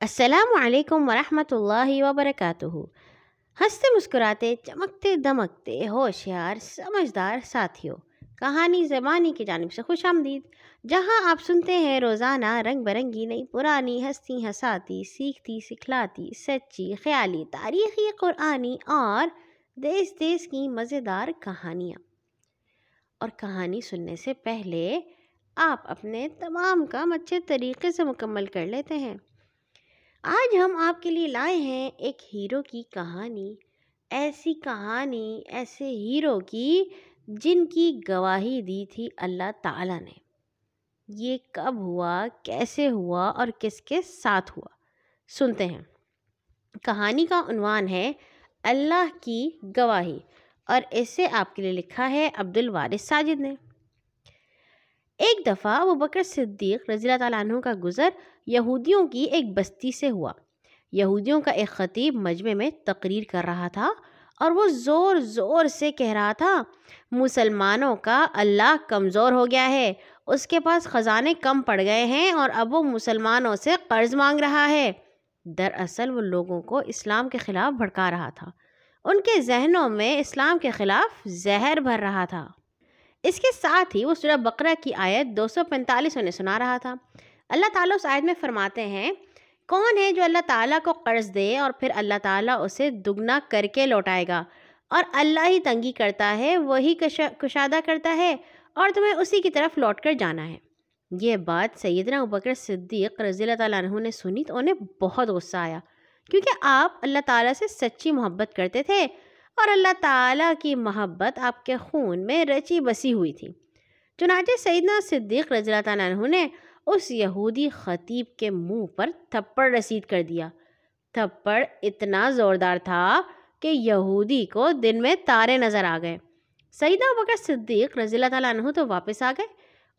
السلام علیکم ورحمۃ اللہ وبرکاتہ۔ ہنستے مسکراتے، چمکتے، دمکتے، ہوشیار، سمجھدار ساتھیوں کہانی زبانی کی جانب سے خوش آمدید، جہاں آپ سنتے ہیں روزانہ رنگ برنگی، نئی پرانی ہستی ہساتی سیکھتی، سکھلاتی، سچی، خیالی، تاریخی، قرآنی اور دیس دیس کی مزیدار کہانیاں۔ اور کہانی سننے سے پہلے آپ اپنے تمام کام اچھے طریقے سے مکمل کر لیتے ہیں۔ آج ہم آپ کے لیے لائے ہیں ایک ہیرو کی کہانی۔ ایسی کہانی، ایسے ہیرو کی جن کی گواہی دی تھی اللہ تعالیٰ نے۔ یہ کب ہوا، کیسے ہوا اور کس کے ساتھ ہوا؟ سنتے ہیں۔ کہانی کا عنوان ہے اللہ کی گواہی اور اسے آپ کے لیے لکھا ہے عبد الوارث ساجد نے۔ ایک دفعہ وہ بکر صدیق رضی اللہ تعالیٰ عنہ کا گزر یہودیوں کی ایک بستی سے ہوا۔ یہودیوں کا ایک خطیب مجمع میں تقریر کر رہا تھا اور وہ زور زور سے کہہ رہا تھا، مسلمانوں کا اللہ کمزور ہو گیا ہے، اس کے پاس خزانے کم پڑ گئے ہیں اور اب وہ مسلمانوں سے قرض مانگ رہا ہے۔ دراصل وہ لوگوں کو اسلام کے خلاف بھڑکا رہا تھا۔ ان کے ذہنوں میں اسلام کے خلاف زہر بھر رہا تھا۔ اس کے ساتھ ہی وہ سورہ بقرہ کی آیت دو سو پینتالیس انہیں سنا رہا تھا۔ اللہ تعالیٰ اس آیت میں فرماتے ہیں، کون ہے جو اللہ تعالیٰ کو قرض دے اور پھر اللہ تعالیٰ اسے دگنا کر کے لوٹائے گا؟ اور اللہ ہی تنگی کرتا ہے، وہی کشادہ کرتا ہے اور تمہیں اسی کی طرف لوٹ کر جانا ہے۔ یہ بات سیدنا ابکر صدیق رضی اللہ تعالیٰ عنہ نے سنی تو انہیں بہت غصہ آیا۔ کیونکہ آپ اللہ تعالیٰ سے سچی محبت کرتے تھے اور اللہ تعالیٰ کی محبت آپ کے خون میں رچی بسی ہوئی تھی۔ چنانچہ سیدنا صدیق رضی اللہ تعالیٰ عنہ نے اس یہودی خطیب کے منہ پر تھپڑ رسید کر دیا۔ تھپڑ اتنا زوردار تھا کہ یہودی کو دن میں تارے نظر آ گئے۔ سیدنا بکر صدیق رضی اللہ تعالیٰ عنہ تو واپس آ گئے۔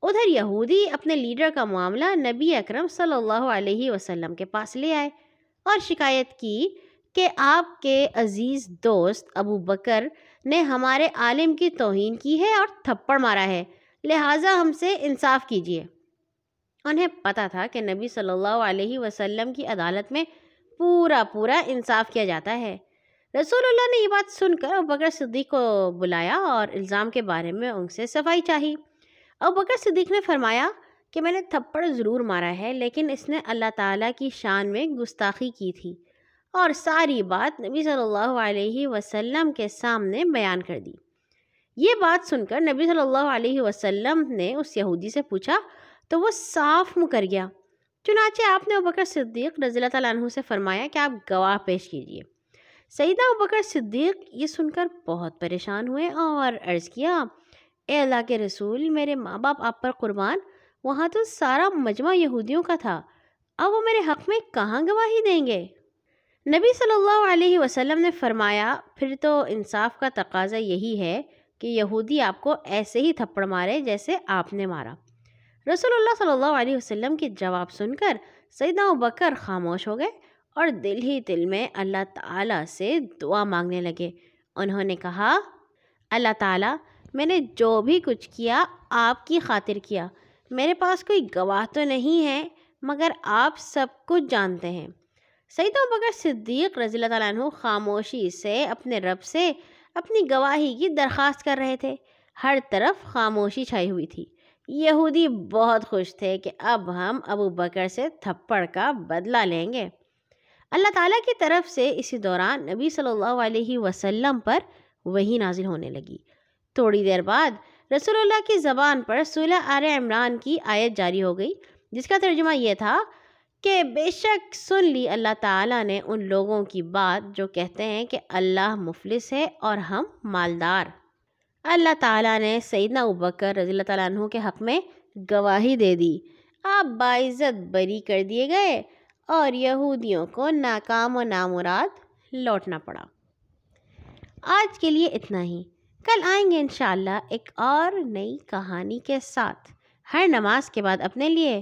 ادھر یہودی اپنے لیڈر کا معاملہ نبی اکرم صلی اللہ علیہ وسلم کے پاس لے آئے اور شکایت کی کہ آپ کے عزیز دوست ابو بکر نے ہمارے عالم کی توہین کی ہے اور تھپڑ مارا ہے۔ لہٰذا ہم سے انصاف کیجیے انہیں پتہ تھا کہ نبی صلی اللہ علیہ وسلم کی عدالت میں پورا پورا انصاف کیا جاتا ہے۔ رسول اللہ نے یہ بات سن کر ابو بکر صدیق کو بلایا اور الزام کے بارے میں ان سے صفائی چاہی۔ ابو بکر صدیق نے فرمایا کہ میں نے تھپڑ ضرور مارا ہے، لیکن اس نے اللہ تعالیٰ کی شان میں گستاخی کی تھی۔ اور ساری بات نبی صلی اللہ علیہ وسلم کے سامنے بیان کر دی۔ یہ بات سن کر نبی صلی اللہ علیہ وسلم نے اس یہودی سے پوچھا، تو وہ صاف مکر گیا۔ چنانچہ آپ نے ابکر صدیق رضی اللہ تعالیٰ عنہ سے فرمایا کہ آپ گواہ پیش کیجیے سیدہ ابکر صدیق یہ سن کر بہت پریشان ہوئے اور عرض کیا، اے اللہ کے رسول، میرے ماں باپ آپ پر قربان، وہاں تو سارا مجمع یہودیوں کا تھا، اب وہ میرے حق میں کہاں گواہی دیں گے؟ نبی صلی اللہ علیہ وسلم نے فرمایا، پھر تو انصاف کا تقاضا یہی ہے کہ یہودی آپ کو ایسے ہی تھپڑ مارے جیسے آپ نے مارا۔ رسول اللہ صلی اللہ علیہ وسلم کی جواب سن کر سیدنا بکر خاموش ہو گئے اور دل ہی دل میں اللہ تعالیٰ سے دعا مانگنے لگے۔ انہوں نے کہا، اللہ تعالیٰ، میں نے جو بھی کچھ کیا آپ کی خاطر کیا۔ میرے پاس کوئی گواہ تو نہیں ہے، مگر آپ سب کچھ جانتے ہیں۔ سعید و بکر صدیق رضی اللہ تعالیٰ عنہ خاموشی سے اپنے رب سے اپنی گواہی کی درخواست کر رہے تھے۔ ہر طرف خاموشی چھائی ہوئی تھی۔ یہودی بہت خوش تھے کہ اب ہم ابو بکر سے تھپڑ کا بدلہ لیں گے۔ اللہ تعالیٰ کی طرف سے اسی دوران نبی صلی اللہ علیہ وسلم پر وہی نازل ہونے لگی۔ تھوڑی دیر بعد رسول اللہ کی زبان پر صلح آر عمران کی آیت جاری ہو گئی، جس کا ترجمہ یہ تھا کہ بے شک سن لی اللہ تعالیٰ نے ان لوگوں کی بات جو کہتے ہیں کہ اللہ مفلس ہے اور ہم مالدار۔ اللہ تعالیٰ نے سیدنا ابکر رضی اللہ تعالیٰ عنہ کے حق میں گواہی دے دی۔ آپ باعزت بری کر دیے گئے اور یہودیوں کو ناکام و نامراد لوٹنا پڑا۔ آج کے لیے اتنا ہی۔ کل آئیں گے انشاءاللہ ایک اور نئی کہانی کے ساتھ۔ ہر نماز کے بعد اپنے لیے